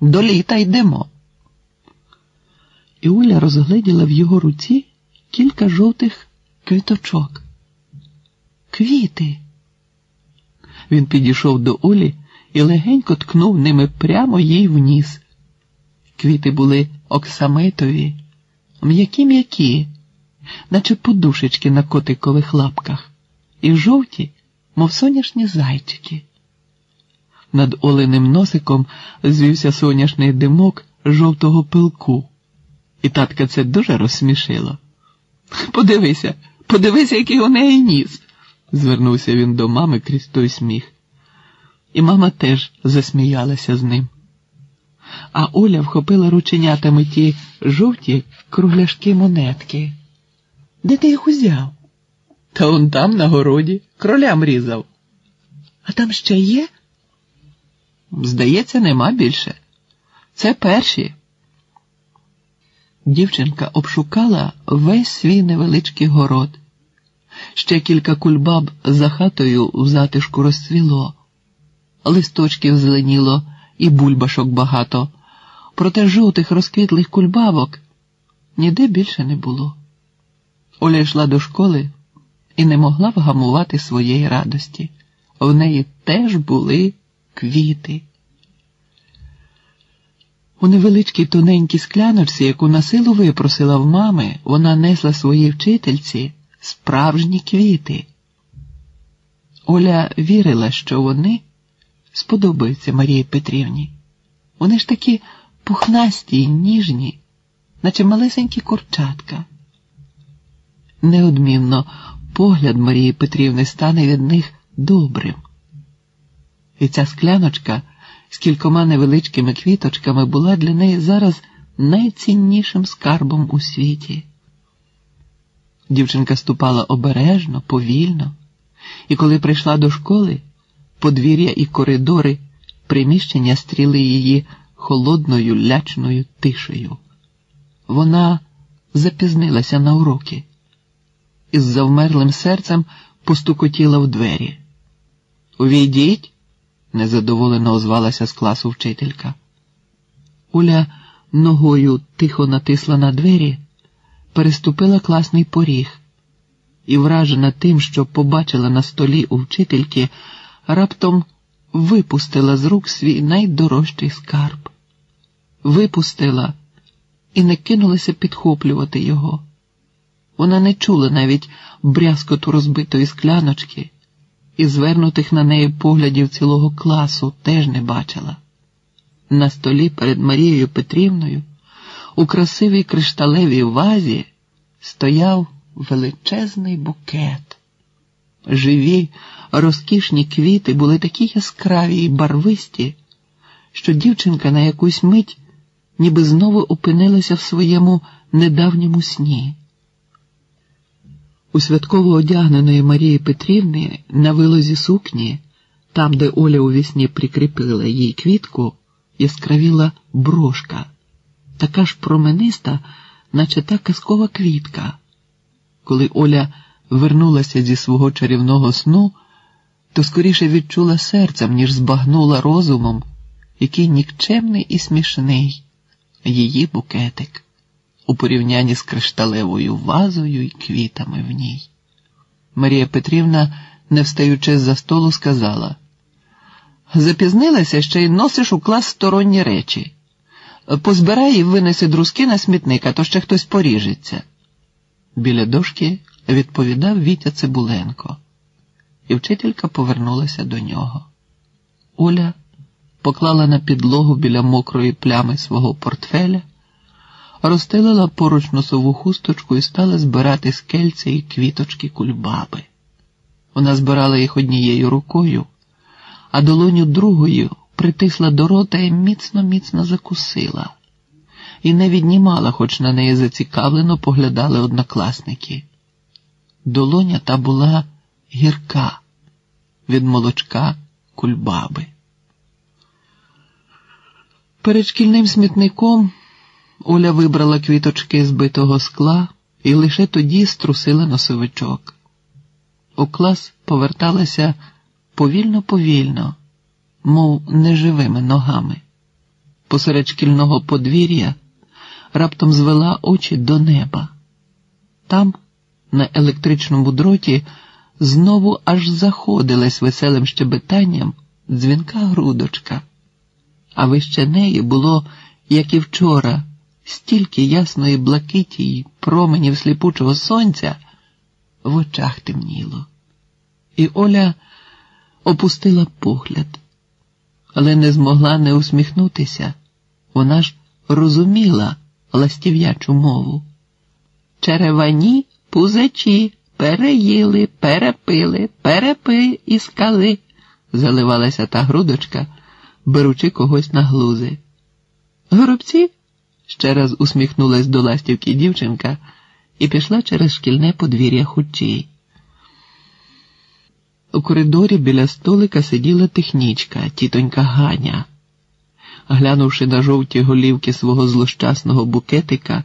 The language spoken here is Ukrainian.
До літа йдемо. І Оля розгледіла в його руці кілька жовтих квіточок. Квіти. Він підійшов до Олі і легенько ткнув ними прямо їй в. Квіти були оксамитові, м'які-м'які, наче подушечки на котикових лапках, і жовті, мов соняшні зайчики. Над оленим носиком звівся соняшний димок жовтого пилку, і татка це дуже розсмішило. Подивися, подивися, який у неї ніс, звернувся він до мами крізь той сміх. І мама теж засміялася з ним. А Оля вхопила рученятами ті жовті кругляшки монетки. Де ти їх узяв? Та он там, на городі, кролям різав. А там ще є? Здається, нема більше. Це перші. Дівчинка обшукала весь свій невеличкий город. Ще кілька кульбаб за хатою в затишку розцвіло, листочків зеленіло і бульбашок багато, проте жовтих розквітлих кульбабок ніде більше не було. Оля йшла до школи і не могла вгамувати своєї радості. В неї теж були квіти. У невеличкій тоненькій скляночці, яку на силу випросила в мами, вона несла своїй вчительці справжні квіти. Оля вірила, що вони сподобаються Марії Петрівні. Вони ж такі пухнасті й ніжні, наче малесенькі курчатка. Неодмінно погляд Марії Петрівни стане від них добрим. І ця скляночка з кількома невеличкими квіточками була для неї зараз найціннішим скарбом у світі. Дівчинка ступала обережно, повільно, і коли прийшла до школи, подвір'я і коридори приміщення стріли її холодною лячною тишею. Вона запізнилася на уроки і з завмерлим серцем постукотіла в двері. Увійдіть, незадоволено озвалася з класу вчителька. Уля ногою тихо натисла на двері, переступила класний поріг і, вражена тим, що побачила на столі у вчительки, раптом випустила з рук свій найдорожчий скарб, випустила і не кинулася підхоплювати його. Вона не чула навіть брязкоту розбитої скляночки і звернутих на неї поглядів цілого класу теж не бачила. На столі перед Марією Петрівною у красивій кришталевій вазі стояв величезний букет. Живі, розкішні квіти були такі яскраві і барвисті, що дівчинка на якусь мить ніби знову опинилася в своєму недавньому сні. У святково одягненої Марії Петрівни на вилозі сукні, там, де Оля у вісні прикріпила їй квітку, яскравіла брошка, така ж промениста, наче та казкова квітка. Коли Оля вернулася зі свого чарівного сну, то скоріше відчула серцем, ніж збагнула розумом, який нікчемний і смішний її букетик у порівнянні з кришталевою вазою і квітами в ній. Марія Петрівна, не встаючи за столу, сказала запізнилася ще й носиш у клас сторонні речі. Позбирай і винеси друзки на смітник, а то ще хтось поріжеться. Біля дошки відповідав Вітя Цибуленко, і вчителька повернулася до нього. Оля поклала на підлогу біля мокрої плями свого портфеля розстелила поруч носову хусточку і стала збирати скельці і квіточки кульбаби. Вона збирала їх однією рукою, а долоню другою притисла до рота і міцно-міцно закусила, і не віднімала, хоч на неї зацікавлено поглядали однокласники. Долоня та була гірка від молочка кульбаби. Перед шкільним смітником. Оля вибрала квіточки з битого скла і лише тоді струсила носовичок. У клас поверталася повільно-повільно, мов неживими ногами. посеред шкільного подвір'я, раптом звела очі до неба. Там, на електричному дроті, знову аж заходилась веселим щебетанням дзвінка грудочка, а вище неї було, як і вчора, стільки ясної блакиті й променів сліпучого сонця в очах темніло. І Оля опустила погляд, але не змогла не усміхнутися. Вона ж розуміла ластів'ячу мову. Черевані пузачі переїли, перепили, перепи і скали, заливалася та грудочка, беручи когось на глузи. Горобці? Ще раз усміхнулась до ластівки дівчинка і пішла через шкільне подвір'я хучей. У коридорі біля столика сиділа технічка, тітонька Ганя. Глянувши на жовті голівки свого злощасного букетика,